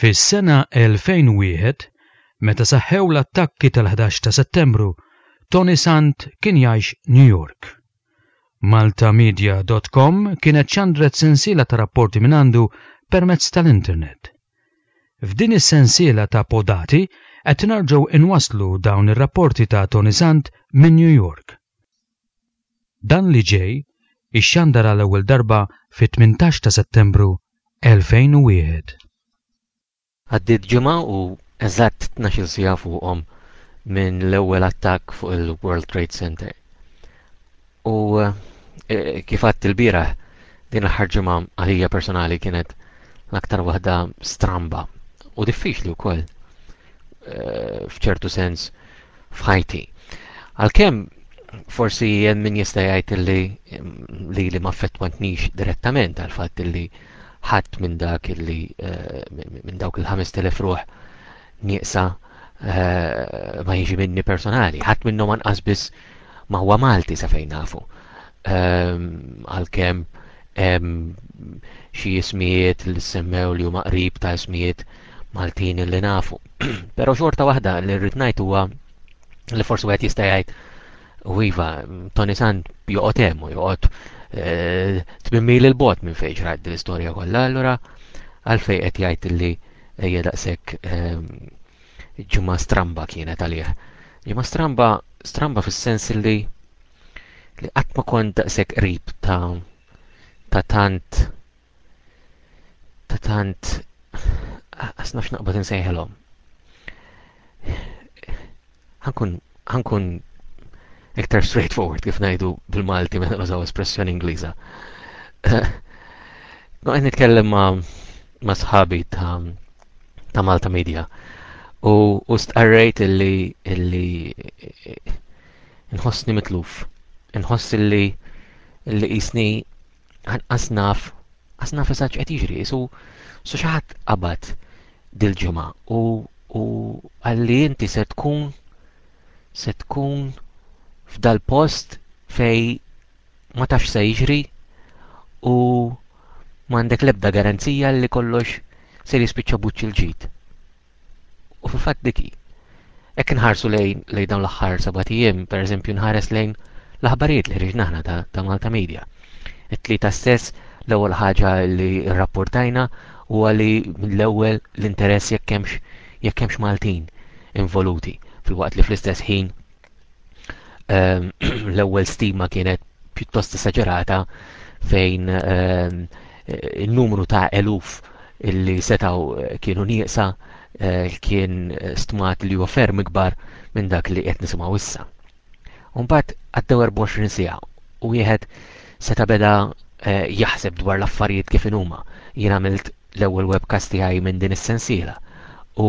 Fis-sena 2001, meta seħħew l-attakki tal-ħdax ta' Settembru, Tony Sant kien jgħix New York. Maltamedia.com kienet xandret sensiela ta' rapporti mingħandu permezz tal-internet. F'din is-sensiela ta' podati qed nerġgħu inwasslu dawn ir-rapporti ta' Tony Sant minn New York. Dan li ġej ixxandar għal ewwel darba fit-tmintax ta' Settembru 2001. Għaddiet ġimgħa u eżatt tnax-il siegħa fuqhom minn l-ewwel attakk fuq il-World Trade Center. U kif għadt il-bieraħ, din l-aħħar ġimgħa għalija personali kienet l-aktar waħda stramba u diffiċli wkoll. eh, f'ċertu sens f'ħajti. Għalkemm forsi jen min jista' jgħid li li li ma fettwantnix direttament għal fatt li ħadd minn dak li eh, minn dawk il-5000 ruħ nieqsa eh, ma jiġi minni personali. Ħadd minnhom anqas biss Ma huwa Malti sa fejn nafu. Ehm, għalkemm hemm xi ismijiet li semmew li huma qrib ta' ismijiet Maltin li nafu. Però xorta waħda li rrid ngħid huwa li forsi wieħed jista' jgħid u iva, Tony Sant joqgħod hemm u joqgħod eh, tmimmil il-bot minn fejn ġrajt l-istorja kollha, allura għalfejn qed jgħid li hija daqshekk ehm, Ġimgħa stramba kienet għalih. Ġimgħa stramba, stramba fis-sens li li qatt ma kont daqshekk qrib ta' ta' tant ta' tant għasna x'naqbad insejħilhom. Ħankun ħankun iktar straightforward kif ngħidu bil-Malti meta nużaw espressjoni Ingliża. Għan nitkellem ma' sħabi ta' ta' Malta Media u, u stqarrejt illi, illi nħossni mitluf, nħoss illi illi jisni ħanqas naf, qas naf esaċ qed jiġri, isu su xaħat qabad dil-ġimgħa u, u għalli inti se tkun se tkun f'dal-post fej ma tafx x'se jiġri u m'għandek l-ebda garanzija li kollox ser jispiċċa b'wiċċ il-ġid. U fil-fatt dik hi. Hekk inħarsu lejn lejn dawn l-aħħar seba' ijiem, pereżempju nħares lejn l-aħbarijiet li ħriġna aħna ta', ta Malta Media. It-tlieta stess l-ewwel ħaġa li rrapportajna huwa li mill-ewwel l-interess jekk hemmx jekk hemmx Maltin involuti fil-waqt li fl-istess ħin Ehm, l-ewwel stima kienet pjuttost esaġerata fejn ehm, il-numru ta' eluf illi setaw eh, kienu nieqsa eh, kien stmat li huwa ferm ikbar minn dak li qed nisimgħu issa. Umbagħad għaddew 24 siegħa u wieħed seta' beda eh, jaħseb dwar l-affarijiet kif inhuma. Jien għamilt l-ewwel webcast tiegħi minn din is-sensiela u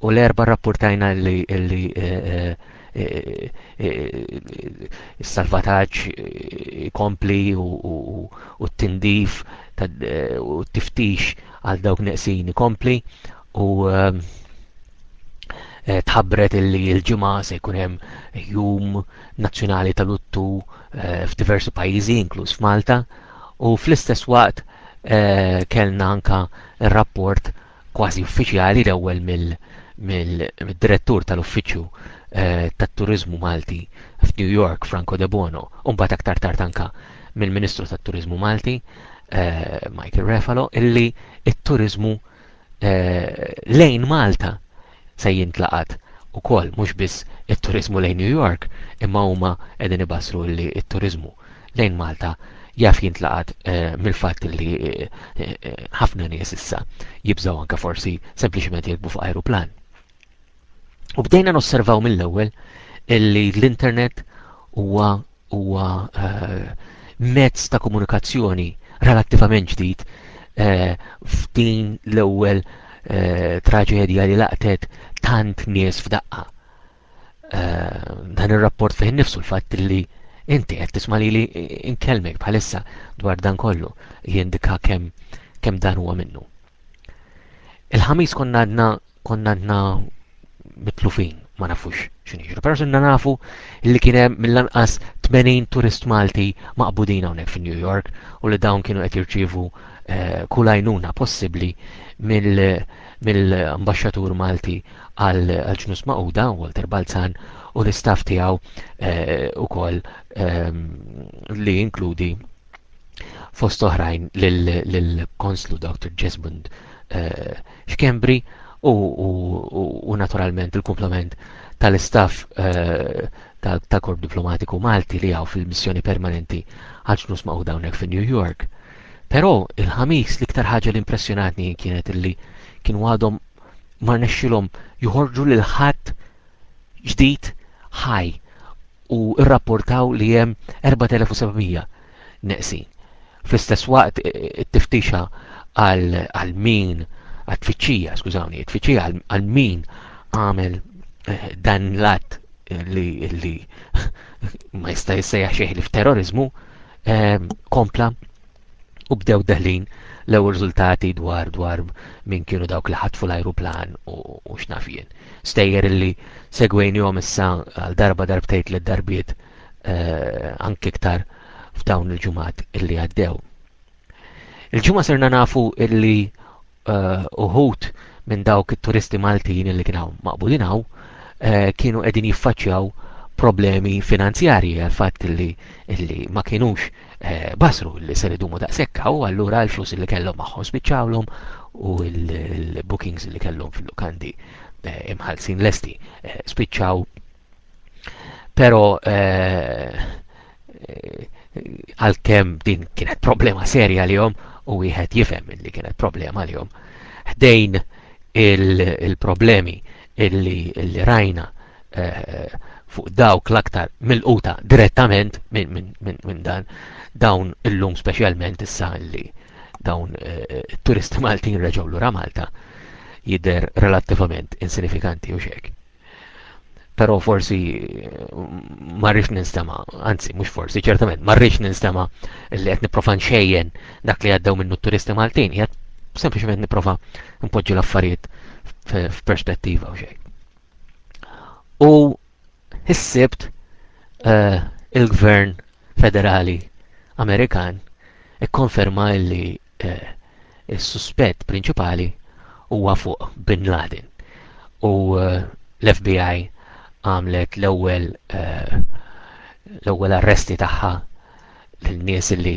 U l-erba' rrappurtajna li s-salvataġġ ikompli u t-tindif u t-tiftix għal dawk neqsin ikompli u Eh, tħabbret illi l-ġimgħa se jkun hemm jum nazzjonali tal-luttu eh, f'diversi pajjiżi inkluż f'Malta u fl-istess waqt eh, kellna anka rapport kważi uffiċjali l-ewwel mid-direttur tal-uffiċċju eh, tat-turiżmu Malti f'New York, Franco Debono, u mbagħad aktar tard anke mill-Ministru tat-Turiżmu Malti, eh, Michael Refalo, illi t-turiżmu eh, lejn Malta se jintlaqat ukoll mhux biss it-turiżmu lejn New York imma huma qegħdin ibassru li t-turiżmu lejn Malta jaf jintlaqat mill-fatt li ħafna nies issa jibżgħu anke forsi sempliċement jirkbu fuq ajruplan. U bdejna nosservaw mill-ewwel li l-internet huwa huwa eh, mezz ta' komunikazzjoni relattivament ġdid eh, f'din l-ewwel eh, traġedja li laqtet tant nies f'daqqa. Dan ir-rapport fejn nifsu l-fatt li inti qed tisma' li inkellmek bħalissa dwar dan kollu jindika kemm kemm dan huwa minnu. Il-ħamis konna għadna konna għandna mitlufin, ma nafux x'inġru. Però sinna nafu li kien hemm mill-anqas 80 turist Malti maqbudin hawnhekk fi New York u li dawn kienu qed jirċievu eh, kull għajnuna possibbli mill-ambasċatur Malti għal ġnus Mauda, Walter Balzan, u l-istaff tiegħu eh, ukoll ehm, li jinkludi fost oħrajn lill-Konslu Dr. Jesmond eh, Xkembri u naturalment il-komplement tal-istaff eh, tal-Korp Diplomatiku Malti li għaw fil-missjoni permanenti għal-ġnus ma' dawnek fi New York. Pero il-ħamis li ktar ħaġa l-impressjonatni kienet illi kienu għadhom marnexxilhom joħorġu lil ħadd ġdid ħaj u rrapportaw li hemm 4,700 neqsin. Fl-istess waqt it-tiftixa għal min għat-tfittxija, skużawni, it-tfittxija għal min għamel eh, dan l-att eh, li, li ma jista' jissejjaħ xejn li f'terrorizmu eh, kompla u bdew deħlin l-ewwel riżultati dwar dwar min kienu dawk li ħatfu l-ajruplan u x'naf jien. Stejjer illi segwejnihom issa għal darba darbtejt li darbiet eh, anke iktar f'dawn il-ġumat illi għaddew. Il-ġumma serna nafu illi Eh, uħud minn dawk it-turisti Maltin li kien hawn maqbudin hawn eh, kienu qegħdin jiffaċċjaw problemi finanzjarji għal fatt li, li ma kienux eh, basru li ser idumu daqsekka u allura l-flus li kellhom magħhom spiċċawlhom u l-bookings li kellhom fil-lukandi imħalsin lesti spiċċaw Pero eh, eh, għal-kem din kienet problema serja li jom u wieħed jifhem li kienet problema li jom. Ħdejn il-problemi illi rajna eh, fuq dawk l-aktar mill-quta direttament minn dan dawn illum speċjalment issa li dawn turisti Maltin reġgħu lura Malta jidher relattivament insinifikanti u xek. Però forsi mm, ma rridx ninstema, anzi mhux forsi ċertament ma rridx ninstema li qed nipprova nxejjen dak li għaddew minnu t-turisti Maltin, qed sempliċement nipprova npoġġi l-affarijiet f'perspettiva u xejn. U ħissibt eh, il-gvern federali Amerikan ikkonferma li Is-suspett prinċipali huwa fuq Bin Laden u l-FBI għamlet l-ewwel l-ewwel arresti tagħha lil nies li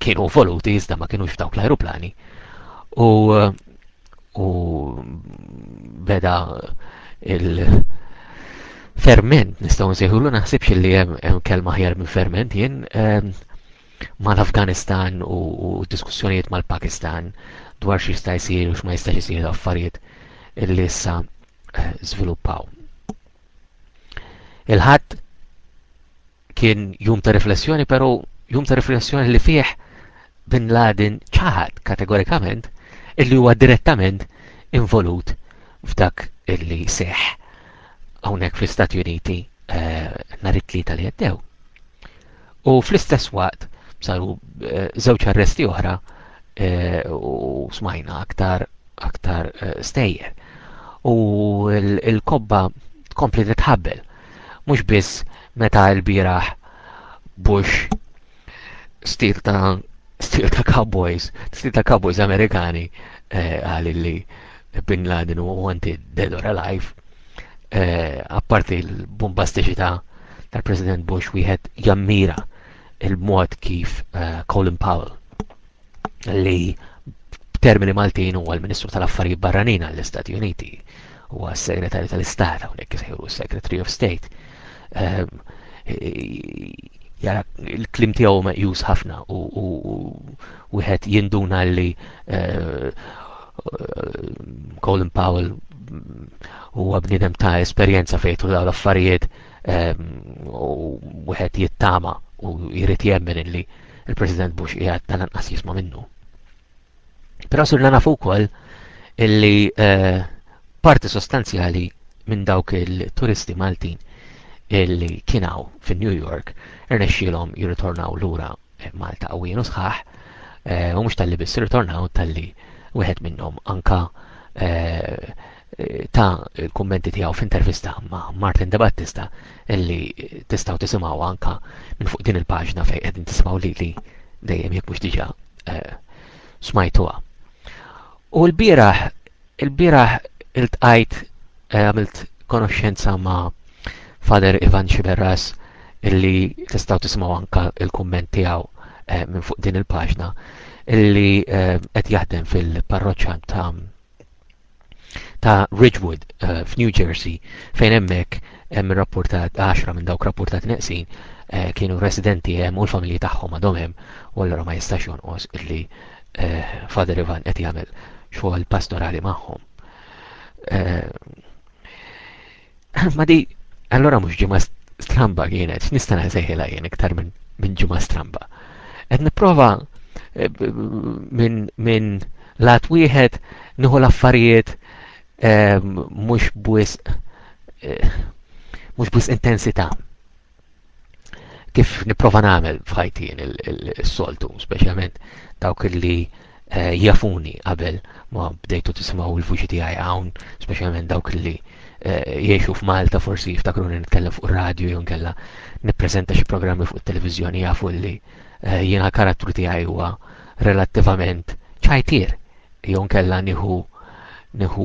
kienu involuti iżda ma kinux f'dawk l-ajruplani u u beda il- ferment nistgħu nsejħulu naħsibx li hemm kelma ħjar minn ferment jien ehm, mal-Afganistan u diskussjonijiet mal-Pakistan dwar x'jista' jsir u x'ma jistax isir affarijiet li issa eh, żviluppaw. Il-ħadd kien jum ta' riflessjoni, però jum ta' riflessjoni li fih Bin Laden ċaħat kategorikament illi huwa direttament involut f'dak illi seħ hawnhekk fl-Istati Uniti eh, nhar it-tlieta li għaddew. u fl-istess waqt saru eh, żewġ arresti oħra eh, u smajna aktar aktar eh, stejjer. U l-kobba tkompli titħabbel. Mhux biss meta l-bieraħ Bush stil ta' Stil ta' cowboys, stil ta' cowboys Amerikani eh, għal li Bin Laden u għanti dead or alive, eh, apparti l-bombastiċità tal-President Bush wieħed jammira il-mod kif eh, Colin Powell li b'termini Maltin huwa l-Ministru tal-Affarijiet Barranin għall-Istati Uniti huwa s-Segretarju tal-Istat hawnhekk isejħu Secretary of State ehm, jara il-klim tiegħu meqjus ħafna u wieħed jinduna li eh, Colin Powell huwa bniedem ta' esperjenza fejtu dawn l-affarijiet ehm, u wieħed jittama u jrid jemmen illi il-President Bush qiegħed tal-anqas jisma' minnu. Però sirna nafu wkoll illi eh, parti sostanzjali minn dawk il-turisti Maltin illi kienaw fin New York irnexxielhom jirritornaw lura eh, Malta u jienu sħaħ eh, u mhux talli biss irritornaw talli wieħed minnhom anka ta' il-kummenti tiegħu f'intervista ma' Martin De Battista illi tistgħu tisimgħu anka minn fuq din il-paġna fejn qegħdin tisimgħu lili dejjem jekk mhux diġà eh, smajtuha. U l-bieraħ, il-bieraħ il-tqajt eh, għamilt konoxxenza ma' Father Ivan Xiberras illi tistaw tismaw anka il-kumment tiegħu eh, minn fuq din il-paġna illi qed jaħdem fil-parroċċa ta' ta' Ridgewood eh, f'New Jersey fejn hemmhekk hemm rapportat 10 minn dawk rapportat neqsin eh, kienu residenti hemm u l-familji tagħhom għadhom hemm u allura ma jistax jonqos li eh, Father Ivan qed jagħmel xogħol pastorali magħhom. Ma di, allora mhux ġimgħa stramba kienet, x'nista' nsejħilha jien iktar minn min ġimgħa stramba. Qed nipprova eh, minn min lat wieħed nieħu l-affarijiet eh, mhux bwis eh, mhux bwis intensità. kif nipprova nagħmel f'ħajtien is-soltu, speċjalment dawk li eh, jafuni qabel ma bdejtu tisimgħu l-vuċi tiegħi hawn, speċjalment dawk li eh, jiexu f'Malta forsi jiftakru li nitkellem fuq ir-radju jew nkella nippreżenta xi programmi fuq it-televiżjoni jafu li eh, jiena karattru tiegħi huwa relattivament ċajtier jew nkella nieħu nieħu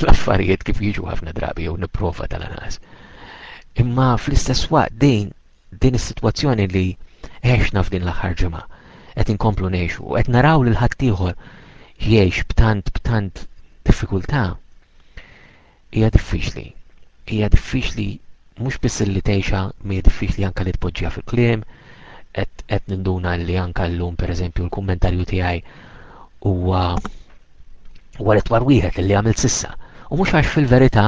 l-affarijiet kif jiġu ħafna drabi jew nipprova tal-anas. Imma fl-istess waqt din din is-sitwazzjoni li għexna f'din l-aħħar ġimgħa qed inkomplu ngħixu u qed naraw lil ħaddieħor jgħix b'tant b'tant diffikultà hija diffiċli. Hija diffiċli mhux biss li tgħixha mi diffiċli anke li tpoġġiha fil-kliem, qed ninduna li anke llum pereżempju l-kummentarju tiegħi huwa Huwa ritwal wieħed li għamilt sissa u mhux għax fil-verità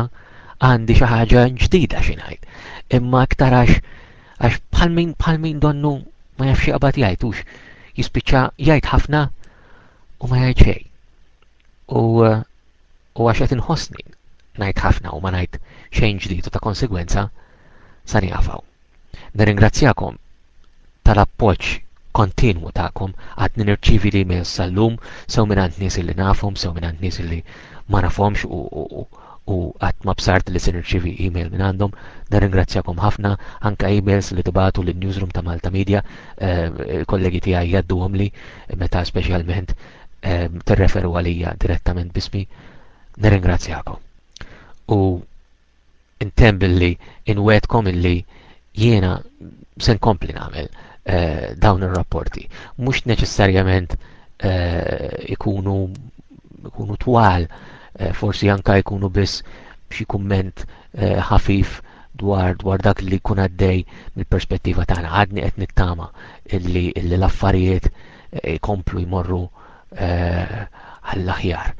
għandi xi ħaġa ġdida xi ngħid. Imma aktar għax għax bħal min bħal min donnu ma jafx jaqbad jgħid hux jispiċċa jgħid ħafna u ma jgħid xejn. U eh, u għax qed inħossni ngħid ħafna u ma ngħid xejn ġdid u ta' konsegwenza sa nieqafaw. Nirringrazzjakom tal-appoġġ kontinwu tagħkom għadni nirċievi l-emails sal-lum sew mingħand nies li nafhom sew mingħand nies li ma nafhomx u, u, u, u qatt ma bsart li se nirċievi email minn għandhom. Nirringrazzjakom ħafna anke emails li tibatu lin newsroom ta' Malta Media, eh, kollegi tiegħi jadduhom li meta speċjalment eh, tirreferu għalija direttament bismi. Nirringrazzjakom. U Intemm billi inwedkom illi jiena se nkompli nagħmel eh, dawn ir-rapporti. Mhux neċessarjament eh, ikunu ikunu twal, eh, forsi anka jkunu biss xi kumment ħafif dwar dwar dak li jkun għaddej mill-perspettiva tagħna għadni qed nittama illi l-affarijiet jkomplu jmorru għall-aħjar.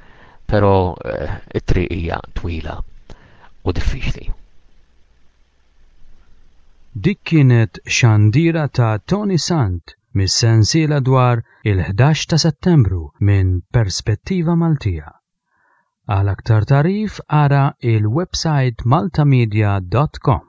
Però eh, it-triq hija twila u diffiċli. Dik kienet xandira ta' Tony Sant mis-sensiela dwar il-11 ta' Settembru minn Perspettiva Maltija. Għal aktar tarif ara il-website maltamedia.com.